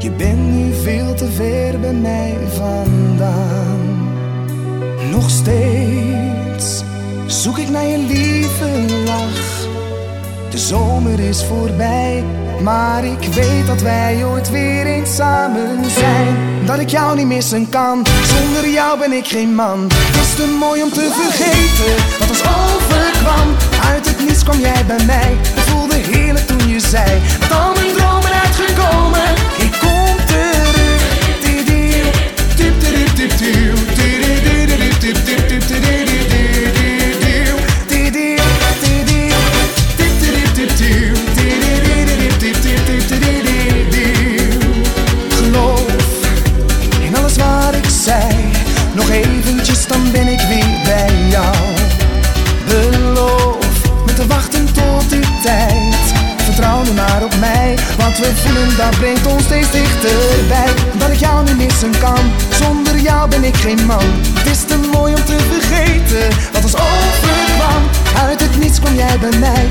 Je bent nu veel te ver bij mij vandaan. Nog steeds zoek ik naar je lieve lach. De zomer is voorbij, maar ik weet dat wij ooit weer eens samen zijn. Dat ik jou niet missen kan, zonder jou ben ik geen man. Is te mooi om te vergeten wat ons overkwam. We voelen dat brengt ons steeds dichterbij. Dat ik jou niet missen kan, ben ik geen man. Het is te mooi om te vergeten wat ons overkwam. Uit het niets kwam jij bij mij,